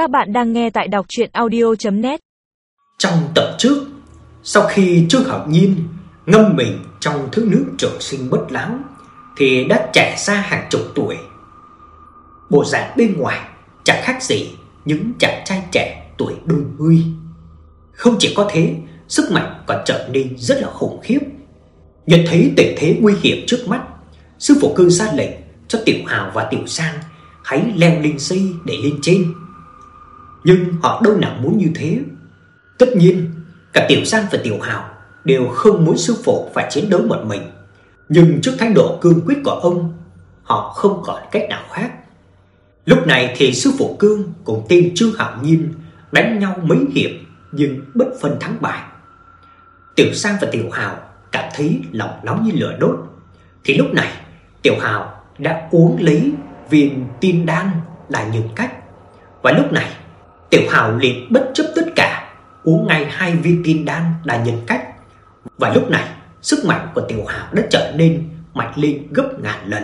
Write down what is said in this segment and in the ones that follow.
Các bạn đang nghe tại đọc audio net Trong tập trước, sau khi Trương Hạo Nhiên ngâm mình trong thứ nước trường sinh bất lão thì đã trẻ ra hàng chục tuổi. Bộ dạng bên ngoài chẳng khác gì những chàng trai trẻ tuổi đôi mươi. Không chỉ có thế, sức mạnh còn trở nên rất là khủng khiếp. Nhận thấy tình thế nguy hiểm trước mắt, sư phụ cư ra lệnh cho Tiểu Hào và Tiểu Sang hãy leo lên dây để lên trên. Nhưng họ đâu nào muốn như thế. Tất nhiên, cả Tiểu Sang và Tiểu Hào đều không muốn sư phụ phải chiến đấu một mình. Nhưng trước thái độ cương quyết của ông, họ không còn cách nào khác. Lúc này thì sư phụ Cương cùng tên Trương Hạo Nhiên đánh nhau mấy hiệp nhưng bất phân thắng bại. Tiểu Sang và Tiểu Hào cảm thấy lòng nóng như lửa đốt. Thì lúc này, Tiểu Hào đã uống lấy viên tin đan là những cách. Và lúc này, Tiểu Hào liền bất chấp tất cả, uống ngay hai viên tin đan đã nhân cách. Và lúc này, sức mạnh của Tiểu Hào đã trở nên mạnh lên gấp ngàn lần.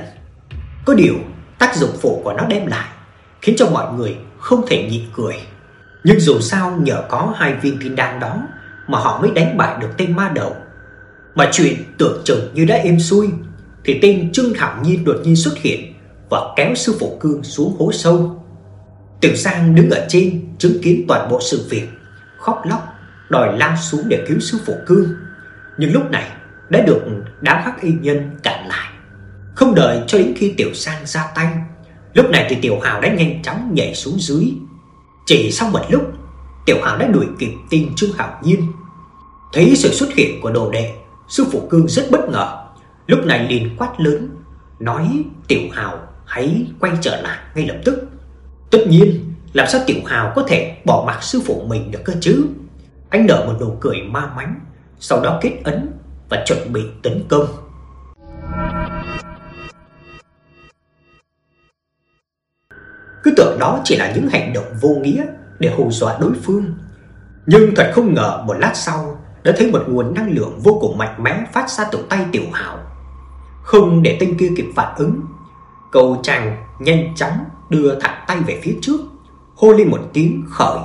Có điều, tác dụng phụ của nó đem lại khiến cho mọi người không thể nhịn cười. Nhưng dù sao nhờ có hai viên tin đan đó mà họ mới đánh bại được tên ma đầu. Mà chuyện tưởng chừng như đã êm xuôi thì tên Trương Thảo Nhiên đột nhiên xuất hiện và kéo sư phụ Cương xuống hố sâu. Tiểu Sang đứng ở trên chứng kiến toàn bộ sự việc, khóc lóc đòi lao xuống để cứu sư phụ Cương. Nhưng lúc này đã được đám hắc y nhân cản lại. Không đợi cho đến khi Tiểu Sang ra tay, lúc này thì Tiểu Hào đã nhanh chóng nhảy xuống dưới. Chỉ sau một lúc, Tiểu Hào đã đuổi kịp tin Trương Hạo Nhiên. Thấy sự xuất hiện của đồ đệ, sư phụ Cương rất bất ngờ, lúc này liền quát lớn, nói Tiểu Hào hãy quay trở lại ngay lập tức. Tất nhiên, làm sao Tiểu Hào có thể bỏ mặc sư phụ mình được cơ chứ? Anh nở một nụ cười ma mánh, sau đó kết ấn và chuẩn bị tấn công. Cứ tưởng đó chỉ là những hành động vô nghĩa để hù dọa đối phương. Nhưng thật không ngờ một lát sau đã thấy một nguồn năng lượng vô cùng mạnh mẽ phát ra từ tay Tiểu Hào. Không để tên kia kịp phản ứng, cầu chàng nhanh chóng đưa thẳng tay về phía trước, hô lên một tiếng khởi.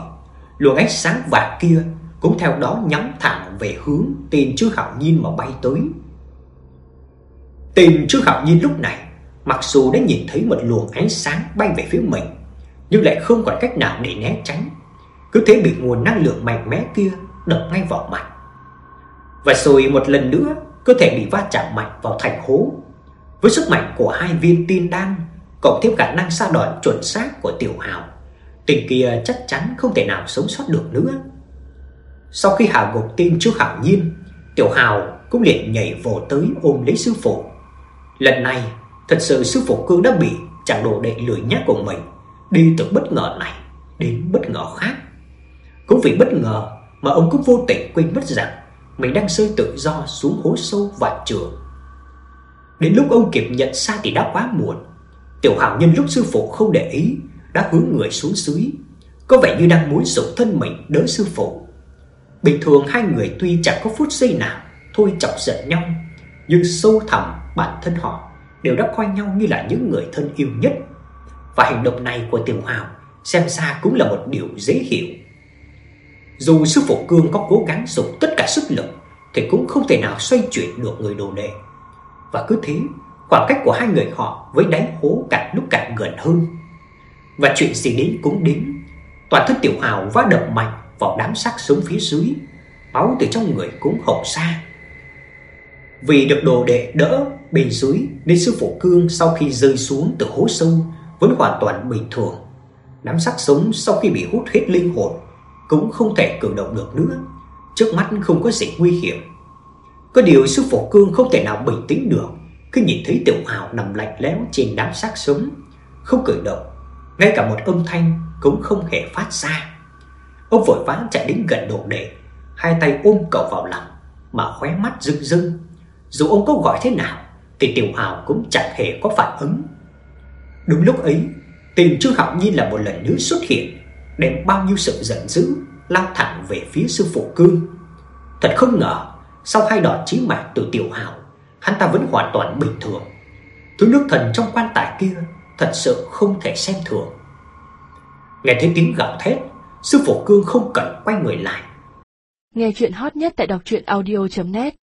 Luồng ánh sáng vàng kia cũng theo đó nhắm thẳng về hướng tên chư Hạo Nhiên mà bay tới. Tên chư Hạo Nhiên lúc này, mặc dù đã nhìn thấy một luồng ánh sáng bay về phía mình, nhưng lại không còn cách nào để né tránh, cứ thế bị nguồn năng lượng mạnh mẽ kia đập ngay vào mặt. Và rồi một lần nữa, cơ thể bị va chạm mạnh vào thành hố. Với sức mạnh của hai viên tiên đan, cộng thêm khả năng xa đòn chuẩn xác của Tiểu Hào, tình kia chắc chắn không thể nào sống sót được nữa. Sau khi hạ gục tên trước Hạo Nhiên, Tiểu Hào cũng liền nhảy vồ tới ôm lấy sư phụ. Lần này, thật sự sư phụ cương đã bị chàng đồ đệ lười nhác của mình đi từ bất ngờ này đến bất ngờ khác. Cũng vì bất ngờ mà ông cũng vô tình quên mất rằng mình đang rơi tự do xuống hố sâu vạn trường. Đến lúc ông kịp nhận ra thì đã quá muộn. Tiểu Hạo nhân lúc sư phụ không để ý đã hướng người xuống dưới, có vẻ như đang muốn dùng thân mình đỡ sư phụ. Bình thường hai người tuy chẳng có phút giây nào thôi chọc giận nhau, nhưng sâu thẳm bản thân họ đều đã coi nhau như là những người thân yêu nhất. Và hành động này của Tiểu Hạo xem ra cũng là một điều dễ hiểu. Dù sư phụ Cương có cố gắng dùng tất cả sức lực thì cũng không thể nào xoay chuyển được người đồ đệ. Và cứ thế, khoảng cách của hai người họ với đáy hố càng lúc càng gần hơn. Và chuyện gì đến cũng đến, toàn thân Tiểu Hào va đập mạnh vào đám xác sống phía dưới, máu từ trong người cũng hộc ra. Vì được đồ đệ đỡ bên dưới nên sư phụ Cương sau khi rơi xuống từ hố sâu vẫn hoàn toàn bình thường. Đám xác sống sau khi bị hút hết linh hồn cũng không thể cử động được nữa. Trước mắt không có gì nguy hiểm. Có điều sư phụ Cương không thể nào bình tĩnh được khi nhìn thấy Tiểu Hào nằm lạnh lẽo trên đám xác sống, không cử động, ngay cả một âm thanh cũng không hề phát ra. Ông vội vã chạy đến gần đồ đệ, hai tay ôm cậu vào lòng mà khóe mắt rưng rưng. Dù ông có gọi thế nào thì Tiểu Hào cũng chẳng hề có phản ứng. Đúng lúc ấy, Tình Trương Hạo Nhiên là một lần nữa xuất hiện, đem bao nhiêu sự giận dữ lao thẳng về phía sư phụ Cương. Thật không ngờ, sau hai đòn chí mạng từ Tiểu Hào, hắn ta vẫn hoàn toàn bình thường. Thứ nước thần trong quan tài kia thật sự không thể xem thường. Nghe thấy tiếng gào thét, sư phụ Cương không cần quay người lại. Nghe chuyện hot nhất tại đọc truyện audio net